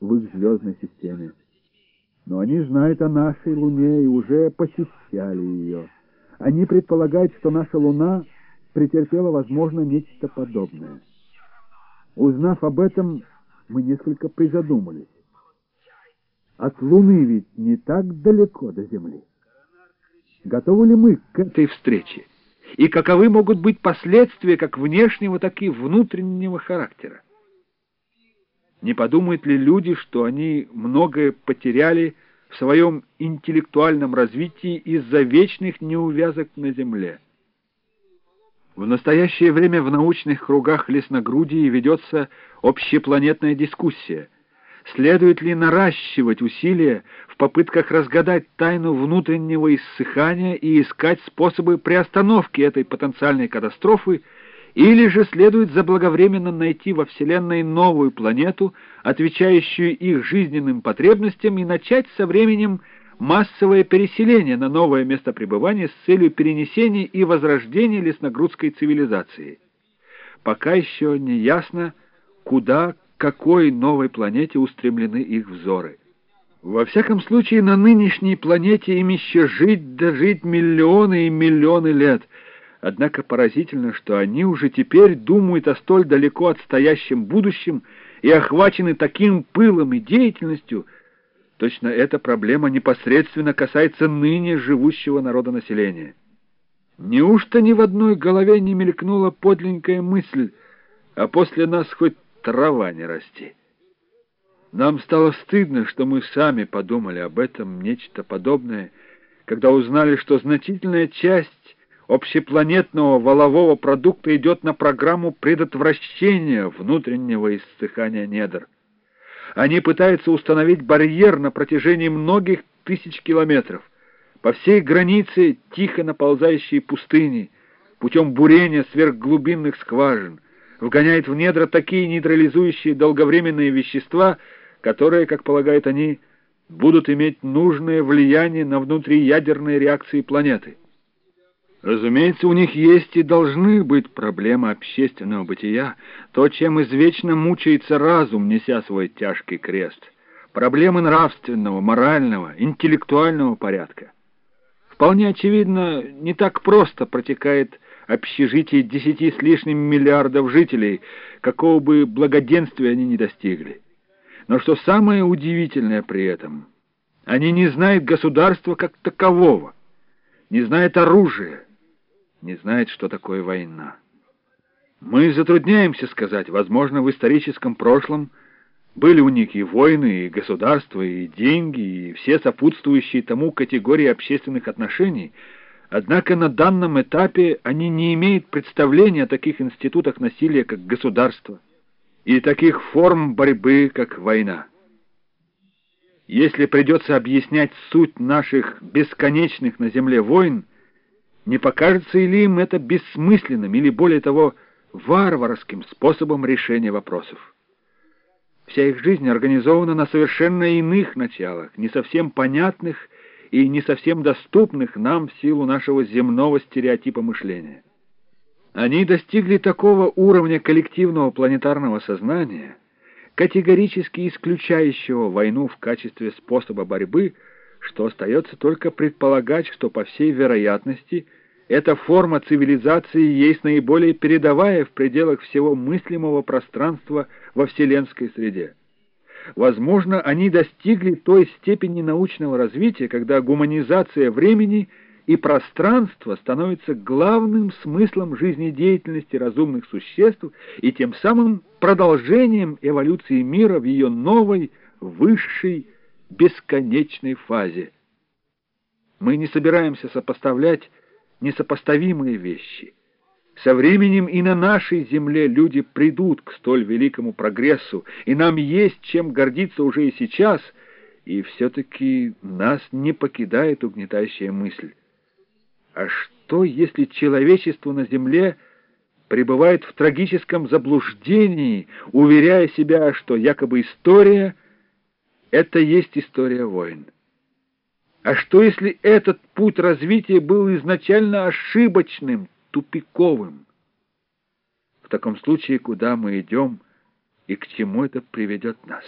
в их звездной системе. Но они знают о нашей Луне и уже посещали ее. Они предполагают, что наша Луна претерпела, возможно, нечто подобное. Узнав об этом, мы несколько призадумались. От Луны ведь не так далеко до Земли. Готовы ли мы к этой встрече? И каковы могут быть последствия как внешнего, так и внутреннего характера? Не подумают ли люди, что они многое потеряли в своем интеллектуальном развитии из-за вечных неувязок на Земле? В настоящее время в научных кругах лесногрудии ведется общепланетная дискуссия. Следует ли наращивать усилия в попытках разгадать тайну внутреннего иссыхания и искать способы приостановки этой потенциальной катастрофы, или же следует заблаговременно найти во Вселенной новую планету, отвечающую их жизненным потребностям, и начать со временем массовое переселение на новое место пребывания с целью перенесения и возрождения лесногрудской цивилизации. Пока еще не ясно, куда, какой новой планете устремлены их взоры. Во всяком случае, на нынешней планете им еще жить, дожить миллионы и миллионы лет — Однако поразительно, что они уже теперь думают о столь далеко отстоящем будущем и охвачены таким пылом и деятельностью. Точно эта проблема непосредственно касается ныне живущего народа населения. Неужто ни в одной голове не мелькнула подленькая мысль, а после нас хоть трава не расти? Нам стало стыдно, что мы сами подумали об этом нечто подобное, когда узнали, что значительная часть общепланетного валового продукта идет на программу предотвращения внутреннего иссыхания недр. Они пытаются установить барьер на протяжении многих тысяч километров по всей границе тихо наползающей пустыни, путем бурения сверхглубинных скважин, вгоняет в недра такие нейтрализующие долговременные вещества, которые, как полагают они, будут иметь нужное влияние на внутриядерные реакции планеты. Разумеется, у них есть и должны быть проблемы общественного бытия, то, чем извечно мучается разум, неся свой тяжкий крест, проблемы нравственного, морального, интеллектуального порядка. Вполне очевидно, не так просто протекает общежитие десяти с лишним миллиардов жителей, какого бы благоденствия они не достигли. Но что самое удивительное при этом, они не знают государства как такового, не знают оружия, не знает, что такое война. Мы затрудняемся сказать, возможно, в историческом прошлом были у них и войны, и государства, и деньги, и все сопутствующие тому категории общественных отношений, однако на данном этапе они не имеют представления о таких институтах насилия, как государство, и таких форм борьбы, как война. Если придется объяснять суть наших бесконечных на земле войн, не покажется ли им это бессмысленным или, более того, варварским способом решения вопросов? Вся их жизнь организована на совершенно иных началах, не совсем понятных и не совсем доступных нам в силу нашего земного стереотипа мышления. Они достигли такого уровня коллективного планетарного сознания, категорически исключающего войну в качестве способа борьбы, что остается только предполагать, что, по всей вероятности, эта форма цивилизации есть наиболее передовая в пределах всего мыслимого пространства во вселенской среде. Возможно, они достигли той степени научного развития, когда гуманизация времени и пространства становится главным смыслом жизнедеятельности разумных существ и тем самым продолжением эволюции мира в ее новой, высшей, бесконечной фазе. Мы не собираемся сопоставлять несопоставимые вещи. Со временем и на нашей земле люди придут к столь великому прогрессу, и нам есть чем гордиться уже и сейчас, и все-таки нас не покидает угнетающая мысль. А что, если человечество на земле пребывает в трагическом заблуждении, уверяя себя, что якобы история — это есть история войн? А что, если этот путь развития был изначально ошибочным, тупиковым? В таком случае, куда мы идем и к чему это приведет нас?